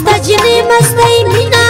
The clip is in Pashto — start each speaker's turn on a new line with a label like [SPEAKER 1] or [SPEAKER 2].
[SPEAKER 1] سخت جنې مستې مینا